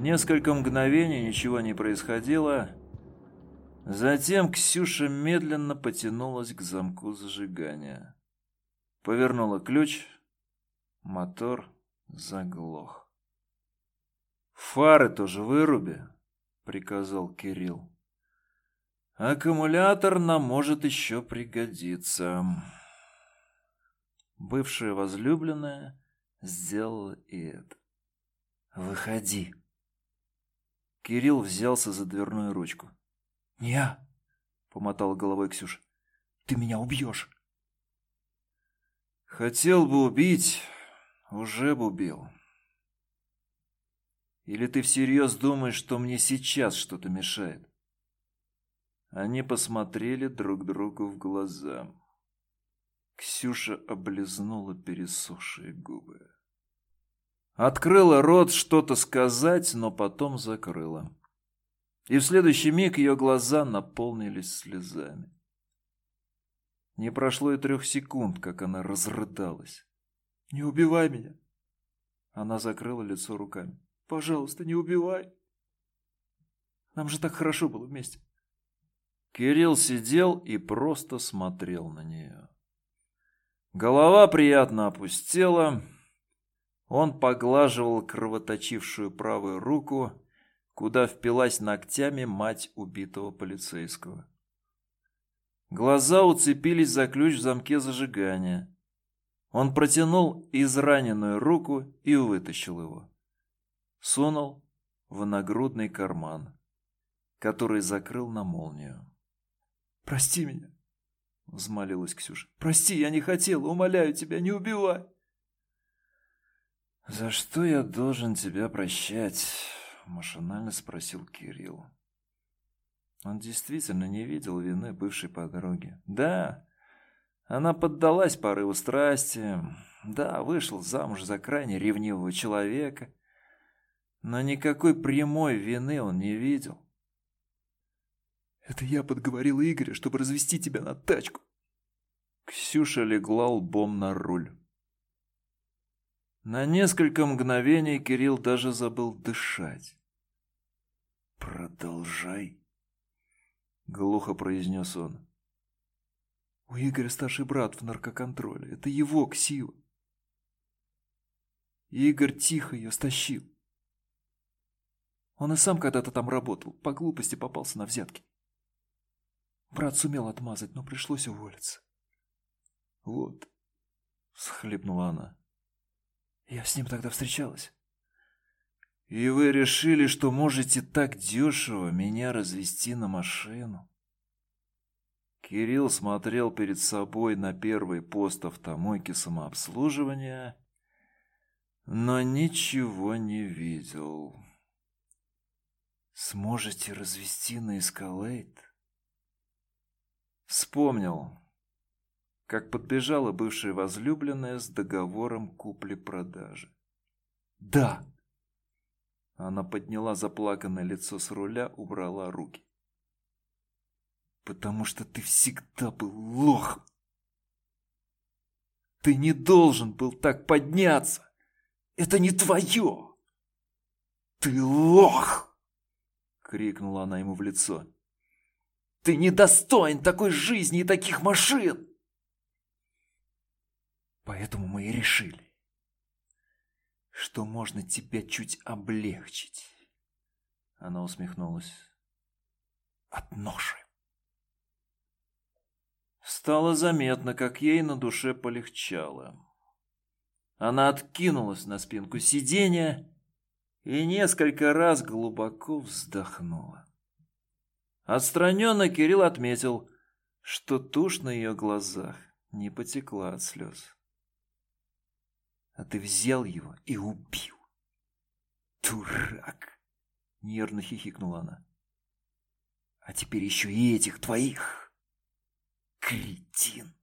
Несколько мгновений ничего не происходило. Затем Ксюша медленно потянулась к замку зажигания. Повернула ключ. Мотор заглох. «Фары тоже выруби», — приказал Кирилл. «Аккумулятор нам может еще пригодиться». Бывшая возлюбленная сделала и это. «Выходи». Кирилл взялся за дверную ручку. «Не», — помотал головой Ксюша, — «ты меня убьешь». «Хотел бы убить, уже бы убил». Или ты всерьез думаешь, что мне сейчас что-то мешает? Они посмотрели друг другу в глаза. Ксюша облизнула пересохшие губы. Открыла рот что-то сказать, но потом закрыла. И в следующий миг ее глаза наполнились слезами. Не прошло и трех секунд, как она разрыдалась. «Не убивай меня!» Она закрыла лицо руками. Пожалуйста, не убивай. Нам же так хорошо было вместе. Кирилл сидел и просто смотрел на нее. Голова приятно опустела. Он поглаживал кровоточившую правую руку, куда впилась ногтями мать убитого полицейского. Глаза уцепились за ключ в замке зажигания. Он протянул израненную руку и вытащил его сунул в нагрудный карман, который закрыл на молнию. «Прости меня!» — взмолилась Ксюша. «Прости, я не хотела, умоляю тебя, не убивай!» «За что я должен тебя прощать?» — машинально спросил Кирилл. Он действительно не видел вины бывшей подруги. Да, она поддалась порыву страсти, да, вышел замуж за крайне ревнивого человека, но никакой прямой вины он не видел. «Это я подговорил Игоря, чтобы развести тебя на тачку». Ксюша легла лбом на руль. На несколько мгновений Кирилл даже забыл дышать. «Продолжай», — глухо произнес он. «У Игоря старший брат в наркоконтроле. Это его ксива. Игорь тихо ее стащил. Он и сам когда-то там работал, по глупости попался на взятки. Брат сумел отмазать, но пришлось уволиться. Вот, схлипнула она. Я с ним тогда встречалась. И вы решили, что можете так дешево меня развести на машину? Кирилл смотрел перед собой на первый пост автомойки самообслуживания, но ничего не видел. Сможете развести на эскалейт? Вспомнил, как подбежала бывшая возлюбленная с договором купли-продажи. Да. Она подняла заплаканное лицо с руля, убрала руки. Потому что ты всегда был лох. Ты не должен был так подняться. Это не твое. Ты лох крикнула она ему в лицо. Ты недостоин такой жизни и таких машин. Поэтому мы и решили, что можно тебя чуть облегчить. Она усмехнулась. От ноши. Стало заметно, как ей на душе полегчало. Она откинулась на спинку сиденья и несколько раз глубоко вздохнула. Отстраненно Кирилл отметил, что тушь на ее глазах не потекла от слез. «А ты взял его и убил!» «Дурак!» — нервно хихикнула она. «А теперь еще и этих твоих! Кретин!»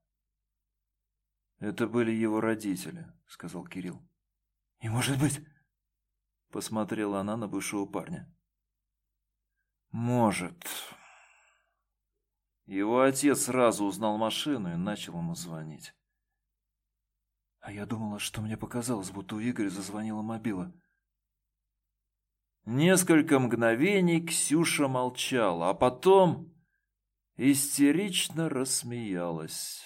«Это были его родители», — сказал Кирилл. «Не может быть!» Посмотрела она на бывшего парня. Может. Его отец сразу узнал машину и начал ему звонить. А я думала, что мне показалось, будто у Игоря зазвонила мобила. Несколько мгновений Ксюша молчала, а потом истерично рассмеялась.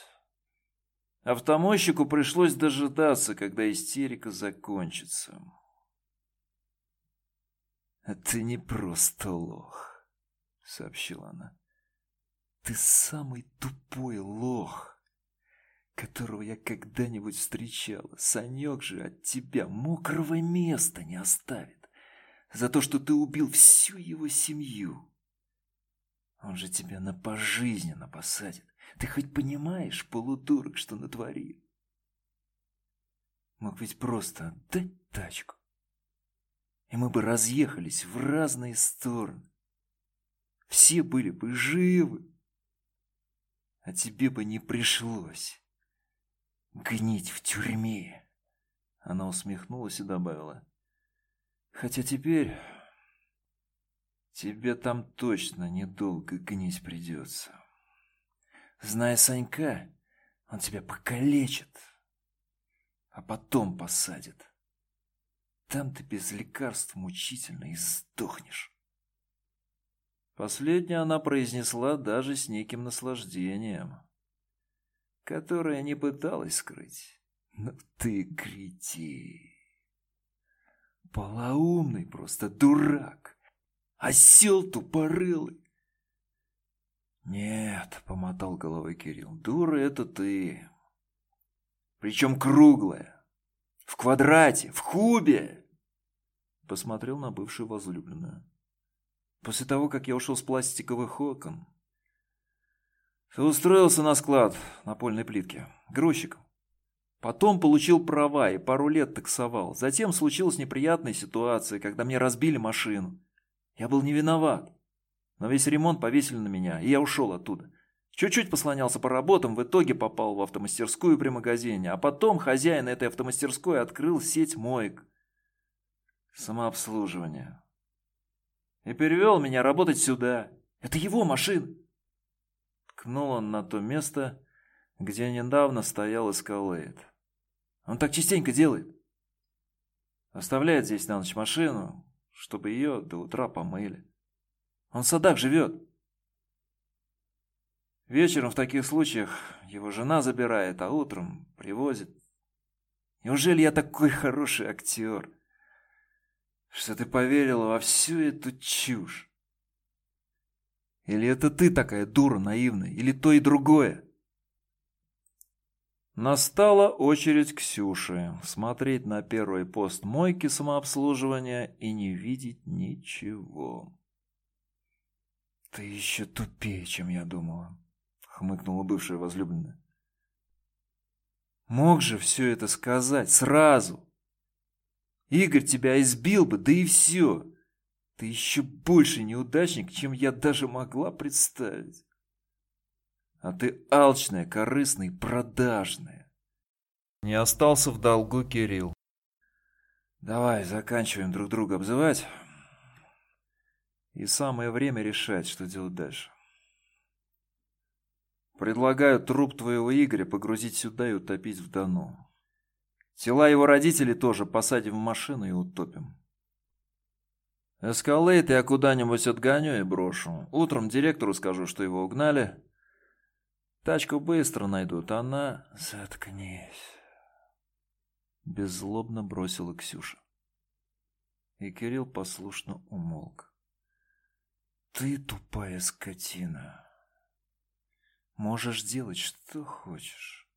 Автомойщику пришлось дожидаться, когда истерика закончится. «Ты не просто лох», — сообщила она. «Ты самый тупой лох, которого я когда-нибудь встречала. Санек же от тебя мокрого места не оставит за то, что ты убил всю его семью. Он же тебя на пожизненно посадит. Ты хоть понимаешь, полудурок, что натворил? Мог ведь просто отдать тачку. И мы бы разъехались в разные стороны. Все были бы живы. А тебе бы не пришлось гнить в тюрьме. Она усмехнулась и добавила. Хотя теперь тебе там точно недолго гнить придется. Зная Санька, он тебя покалечит, а потом посадит. Там ты без лекарств мучительно и сдохнешь. Последнее она произнесла даже с неким наслаждением, которое не пыталась скрыть. Но ты кретин. Полоумный просто дурак. Осел тупорылый. «Нет», — помотал головой Кирилл, — «дура это ты. Причем круглая. В квадрате, в кубе!» Посмотрел на бывшую возлюбленную. «После того, как я ушел с пластиковых окон, устроился на склад напольной плитки, грузчиком. Потом получил права и пару лет таксовал. Затем случилась неприятная ситуация, когда мне разбили машину. Я был не виноват. Но весь ремонт повесили на меня, и я ушел оттуда. Чуть-чуть послонялся по работам, в итоге попал в автомастерскую при магазине, а потом хозяин этой автомастерской открыл сеть моек. Самообслуживание. И перевел меня работать сюда. Это его машина. Ткнул он на то место, где недавно стоял эскалейт. Он так частенько делает. Оставляет здесь на ночь машину, чтобы ее до утра помыли. Он в садах живет. Вечером в таких случаях его жена забирает, а утром привозит. Неужели я такой хороший актер, что ты поверила во всю эту чушь? Или это ты такая дура наивная, или то и другое? Настала очередь Ксюши смотреть на первый пост мойки самообслуживания и не видеть ничего. «Ты еще тупее, чем я думала», — хмыкнула бывшая возлюбленная. «Мог же все это сказать сразу. Игорь тебя избил бы, да и все. Ты еще больше неудачник, чем я даже могла представить. А ты алчная, корыстная и продажная». Не остался в долгу Кирилл. «Давай, заканчиваем друг друга обзывать». И самое время решать, что делать дальше. Предлагаю труп твоего Игоря погрузить сюда и утопить в Дону. Тела его родителей тоже посадим в машину и утопим. Эскалейт я куда-нибудь отгоню и брошу. Утром директору скажу, что его угнали. Тачку быстро найдут, она... Заткнись. Беззлобно бросила Ксюша. И Кирилл послушно умолк. Ты тупая скотина. Можешь делать, что хочешь.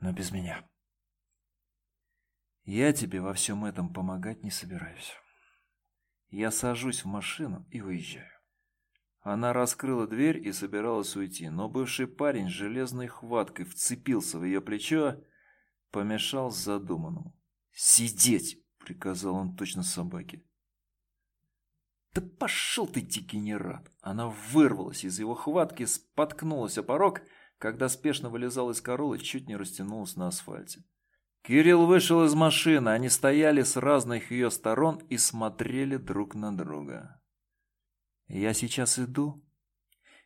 Но без меня. Я тебе во всем этом помогать не собираюсь. Я сажусь в машину и уезжаю. Она раскрыла дверь и собиралась уйти, но бывший парень железной хваткой вцепился в ее плечо, помешал задуманному. «Сидеть!» — приказал он точно собаке. «Да пошел ты, дегенерат!» Она вырвалась из его хватки, споткнулась о порог, когда спешно вылезал из королы, чуть не растянулась на асфальте. Кирилл вышел из машины, они стояли с разных ее сторон и смотрели друг на друга. «Я сейчас иду,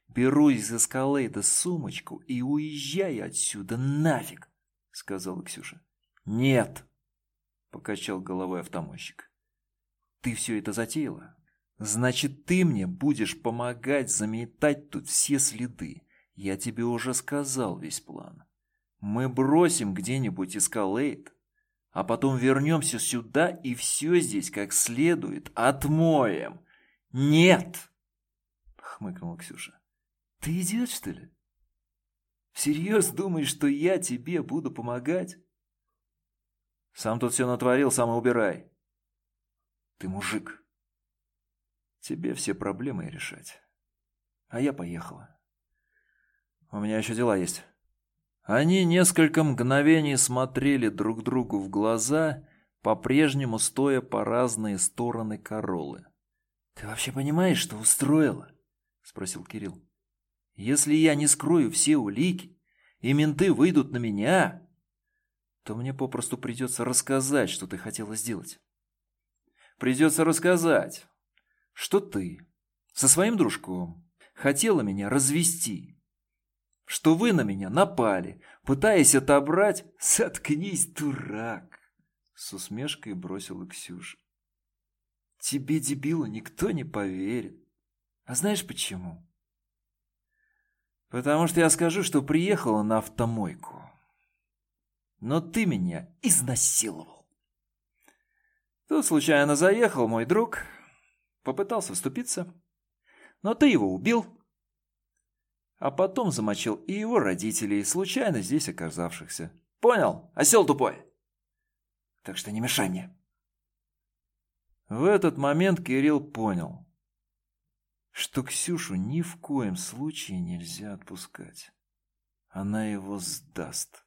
беру из эскалейда сумочку и уезжаю отсюда нафиг», — сказала Ксюша. «Нет», — покачал головой автомойщик. Ты все это затеяла? Значит, ты мне будешь помогать заметать тут все следы. Я тебе уже сказал весь план. Мы бросим где-нибудь эскалейт, а потом вернемся сюда и все здесь как следует отмоем. Нет! Хмыкнула Ксюша. Ты идиот, что ли? Всерьез думаешь, что я тебе буду помогать? Сам тут все натворил, сам и убирай. Ты мужик. Тебе все проблемы решать. А я поехала. У меня еще дела есть. Они несколько мгновений смотрели друг другу в глаза, по-прежнему стоя по разные стороны Королы. «Ты вообще понимаешь, что устроила?» — спросил Кирилл. «Если я не скрою все улики, и менты выйдут на меня, то мне попросту придется рассказать, что ты хотела сделать. Придется рассказать, что ты со своим дружком хотела меня развести, что вы на меня напали, пытаясь отобрать «Соткнись, дурак!» С усмешкой бросила Ксюша. Тебе, дебилу, никто не поверит. А знаешь почему? Потому что я скажу, что приехала на автомойку. Но ты меня изнасиловал. Тут случайно заехал мой друг, попытался вступиться, но ты его убил, а потом замочил и его родителей, случайно здесь оказавшихся. Понял, осел тупой? Так что не мешай мне. В этот момент Кирилл понял, что Ксюшу ни в коем случае нельзя отпускать. Она его сдаст.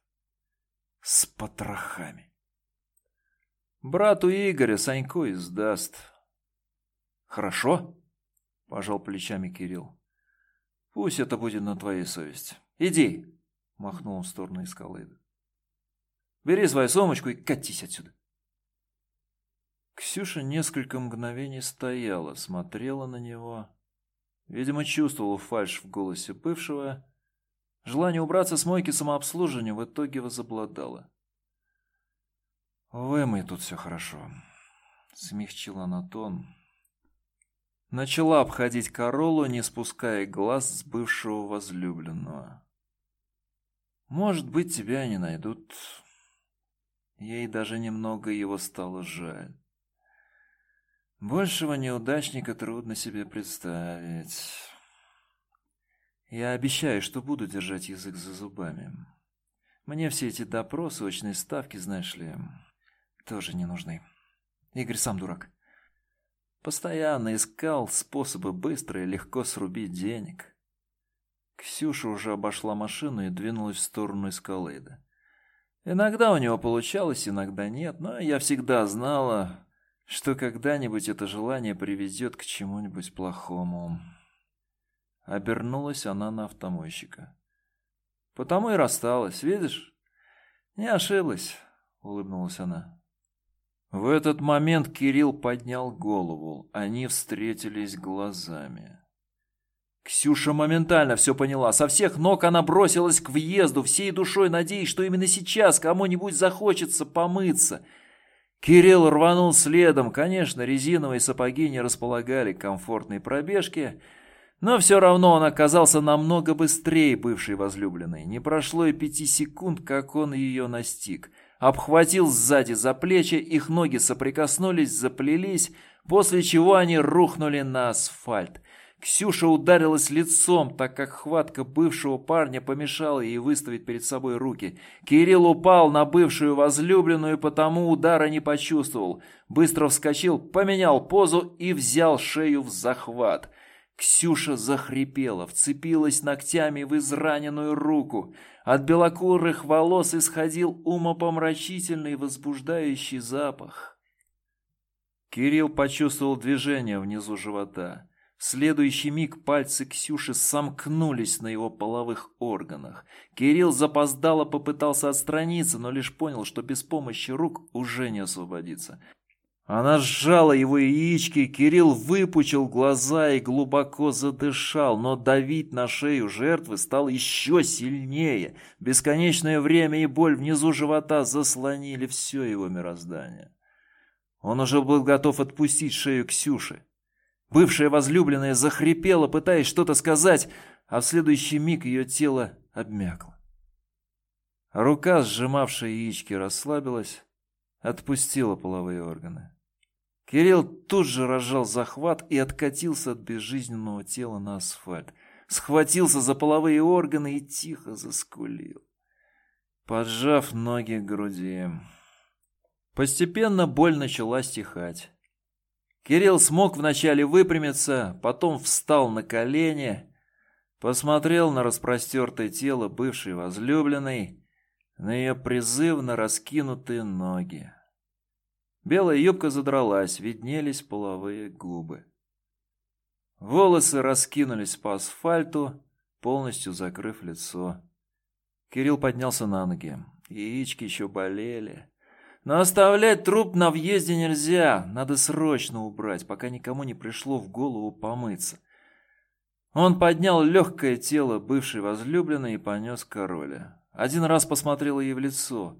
С потрохами. Брату Игоря Санько и сдаст. Хорошо? Пожал плечами Кирилл. Пусть это будет на твоей совести. Иди, махнул он в сторону Искалыда. Бери свою сумочку и катись отсюда. Ксюша несколько мгновений стояла, смотрела на него. Видимо, чувствовала фальшь в голосе бывшего. Желание убраться с мойки самообслуживания в итоге возобладало. «Вымой тут все хорошо», — смягчила она тон. Начала обходить Королу, не спуская глаз с бывшего возлюбленного. Может быть, тебя не найдут. Ей даже немного его стало жаль. Большего неудачника трудно себе представить. Я обещаю, что буду держать язык за зубами. Мне все эти допросы, очные ставки, знаешь ли, тоже не нужны. Игорь сам дурак. Постоянно искал способы быстро и легко срубить денег. Ксюша уже обошла машину и двинулась в сторону эскалейда. Иногда у него получалось, иногда нет, но я всегда знала, что когда-нибудь это желание приведет к чему-нибудь плохому. Обернулась она на автомойщика. Потому и рассталась, видишь? Не ошиблась, улыбнулась она. В этот момент Кирилл поднял голову. Они встретились глазами. Ксюша моментально все поняла. Со всех ног она бросилась к въезду, всей душой надеясь, что именно сейчас кому-нибудь захочется помыться. Кирилл рванул следом. Конечно, резиновые сапоги не располагали комфортной пробежке, но все равно он оказался намного быстрее бывшей возлюбленной. Не прошло и пяти секунд, как он ее настиг – обхватил сзади за плечи, их ноги соприкоснулись, заплелись, после чего они рухнули на асфальт. Ксюша ударилась лицом, так как хватка бывшего парня помешала ей выставить перед собой руки. Кирилл упал на бывшую возлюбленную, потому удара не почувствовал. Быстро вскочил, поменял позу и взял шею в захват. Ксюша захрипела, вцепилась ногтями в израненную руку. От белокурых волос исходил умопомрачительный возбуждающий запах. Кирилл почувствовал движение внизу живота. В следующий миг пальцы Ксюши сомкнулись на его половых органах. Кирилл запоздало попытался отстраниться, но лишь понял, что без помощи рук уже не освободится. Она сжала его яички, Кирилл выпучил глаза и глубоко задышал, но давить на шею жертвы стал еще сильнее. Бесконечное время и боль внизу живота заслонили все его мироздание. Он уже был готов отпустить шею Ксюши. Бывшая возлюбленная захрипела, пытаясь что-то сказать, а в следующий миг ее тело обмякло. Рука, сжимавшая яички, расслабилась, отпустила половые органы. Кирилл тут же разжал захват и откатился от безжизненного тела на асфальт. Схватился за половые органы и тихо заскулил, поджав ноги к груди. Постепенно боль начала стихать. Кирилл смог вначале выпрямиться, потом встал на колени, посмотрел на распростертое тело бывшей возлюбленной, на ее призывно раскинутые ноги. Белая юбка задралась, виднелись половые губы. Волосы раскинулись по асфальту, полностью закрыв лицо. Кирилл поднялся на ноги. Яички еще болели. Но оставлять труп на въезде нельзя. Надо срочно убрать, пока никому не пришло в голову помыться. Он поднял легкое тело бывшей возлюбленной и понес к короле. Один раз посмотрел ей в лицо.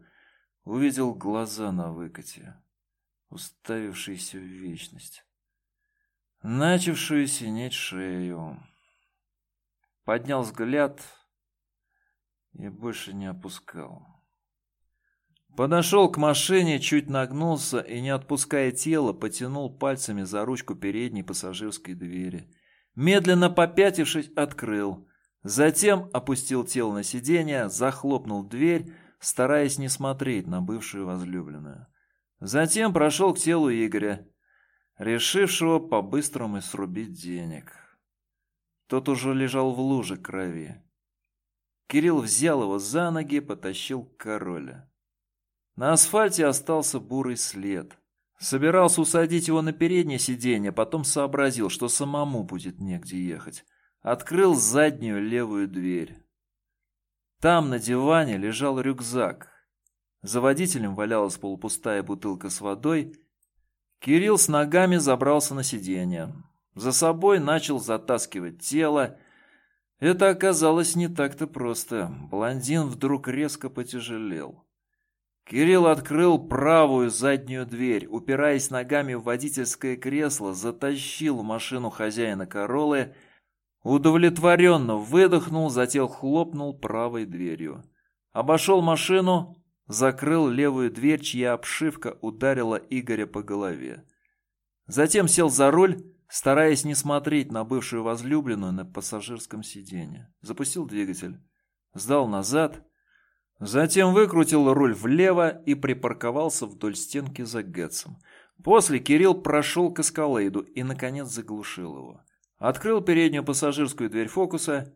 Увидел глаза на выкате уставившийся в вечность, начавшую синеть шею. Поднял взгляд и больше не опускал. Подошел к машине, чуть нагнулся и, не отпуская тело, потянул пальцами за ручку передней пассажирской двери. Медленно попятившись, открыл. Затем опустил тело на сиденье, захлопнул дверь, стараясь не смотреть на бывшую возлюбленную. Затем прошел к телу Игоря, решившего по-быстрому срубить денег. Тот уже лежал в луже крови. Кирилл взял его за ноги, потащил к короле. На асфальте остался бурый след. Собирался усадить его на переднее сиденье, потом сообразил, что самому будет негде ехать. Открыл заднюю левую дверь. Там на диване лежал рюкзак. За водителем валялась полупустая бутылка с водой. Кирилл с ногами забрался на сиденье. За собой начал затаскивать тело. Это оказалось не так-то просто. Блондин вдруг резко потяжелел. Кирилл открыл правую заднюю дверь, упираясь ногами в водительское кресло, затащил машину хозяина Королы, удовлетворенно выдохнул, затем хлопнул правой дверью. Обошел машину, закрыл левую дверь, чья обшивка ударила Игоря по голове. Затем сел за руль, стараясь не смотреть на бывшую возлюбленную на пассажирском сиденье. Запустил двигатель, сдал назад, затем выкрутил руль влево и припарковался вдоль стенки за Гэтсом. После Кирилл прошел к эскалейду и, наконец, заглушил его. Открыл переднюю пассажирскую дверь фокуса.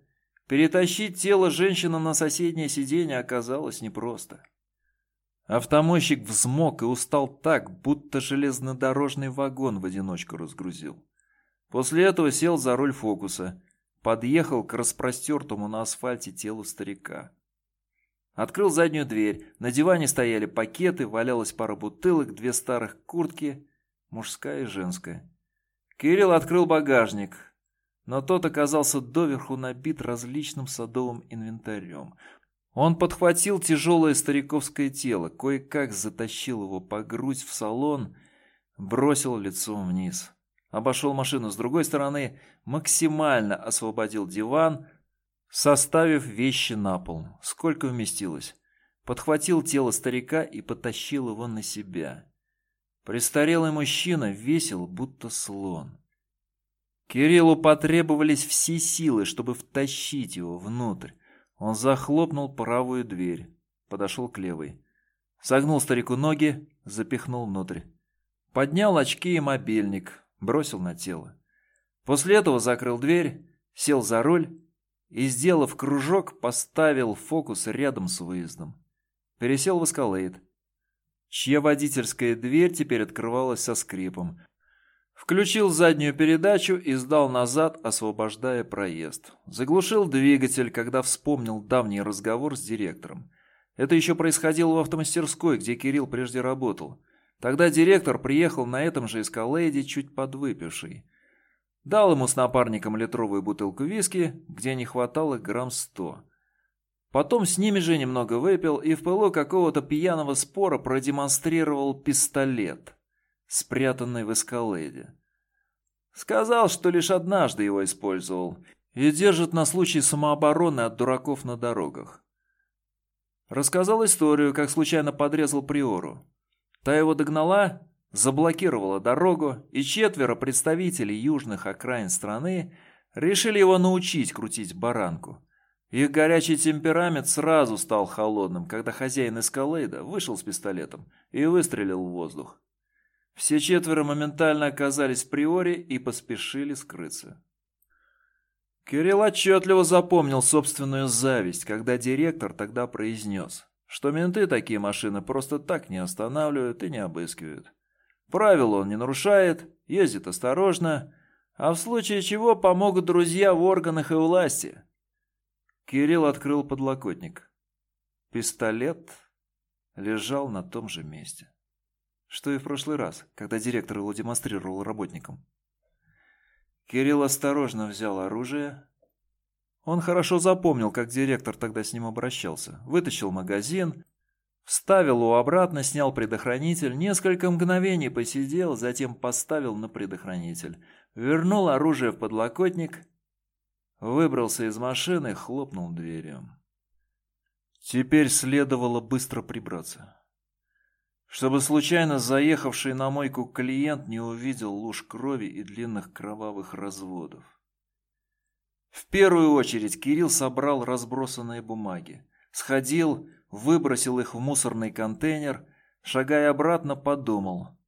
Перетащить тело женщины на соседнее сиденье оказалось непросто. Автомойщик взмок и устал так, будто железнодорожный вагон в одиночку разгрузил. После этого сел за руль фокуса, подъехал к распростертому на асфальте телу старика. Открыл заднюю дверь, на диване стояли пакеты, валялась пара бутылок, две старых куртки, мужская и женская. Кирилл открыл багажник, но тот оказался доверху набит различным садовым инвентарем. Он подхватил тяжелое стариковское тело, кое-как затащил его по грудь в салон, бросил лицом вниз. Обошел машину с другой стороны, максимально освободил диван, составив вещи на пол, сколько вместилось. Подхватил тело старика и потащил его на себя. Престарелый мужчина весил, будто слон. Кириллу потребовались все силы, чтобы втащить его внутрь. Он захлопнул правую дверь, подошел к левой. Согнул старику ноги, запихнул внутрь. Поднял очки и мобильник, бросил на тело. После этого закрыл дверь, сел за руль и, сделав кружок, поставил фокус рядом с выездом. Пересел в эскалейт, чья водительская дверь теперь открывалась со скрипом, Включил заднюю передачу и сдал назад, освобождая проезд. Заглушил двигатель, когда вспомнил давний разговор с директором. Это еще происходило в автомастерской, где Кирилл прежде работал. Тогда директор приехал на этом же эскалейде, чуть подвыпивший. Дал ему с напарником литровую бутылку виски, где не хватало грамм сто. Потом с ними же немного выпил и в пылу какого-то пьяного спора продемонстрировал пистолет – спрятанный в эскалейде. Сказал, что лишь однажды его использовал и держит на случай самообороны от дураков на дорогах. Рассказал историю, как случайно подрезал Приору. Та его догнала, заблокировала дорогу, и четверо представителей южных окраин страны решили его научить крутить баранку. Их горячий темперамент сразу стал холодным, когда хозяин эскалейда вышел с пистолетом и выстрелил в воздух. Все четверо моментально оказались в приоре и поспешили скрыться. Кирилл отчетливо запомнил собственную зависть, когда директор тогда произнес, что менты такие машины просто так не останавливают и не обыскивают. Правил он не нарушает, ездит осторожно, а в случае чего помогут друзья в органах и власти. Кирилл открыл подлокотник. Пистолет лежал на том же месте, что и в прошлый раз, когда директор его демонстрировал работникам. Кирилл осторожно взял оружие. Он хорошо запомнил, как директор тогда с ним обращался. Вытащил магазин, вставил его обратно, снял предохранитель, несколько мгновений посидел, затем поставил на предохранитель. Вернул оружие в подлокотник Выбрался из машины, хлопнул дверью. Теперь следовало быстро прибраться. Чтобы случайно заехавший на мойку клиент не увидел луж крови и длинных кровавых разводов. В первую очередь Кирилл собрал разбросанные бумаги. Сходил, выбросил их в мусорный контейнер, шагая обратно, подумал,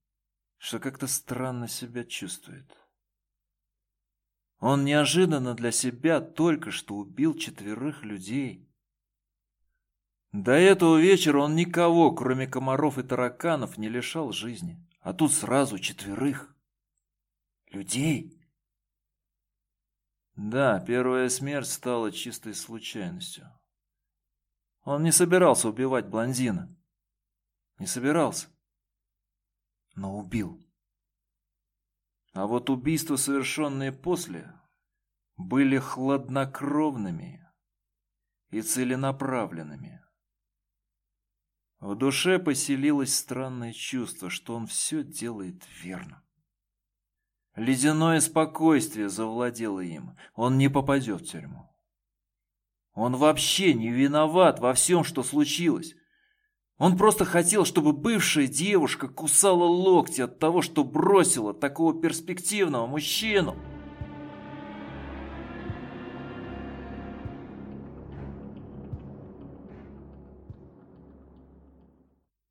что как-то странно себя чувствует. Он неожиданно для себя только что убил четверых людей. До этого вечера он никого, кроме комаров и тараканов, не лишал жизни. А тут сразу четверых. Людей. Да, первая смерть стала чистой случайностью. Он не собирался убивать блондина. Не собирался. Но убил. А вот убийства, совершенные после, были хладнокровными и целенаправленными. В душе поселилось странное чувство, что он все делает верно. Ледяное спокойствие завладело им. Он не попадет в тюрьму. Он вообще не виноват во всем, что случилось. Он просто хотел, чтобы бывшая девушка кусала локти от того, что бросила такого перспективного мужчину.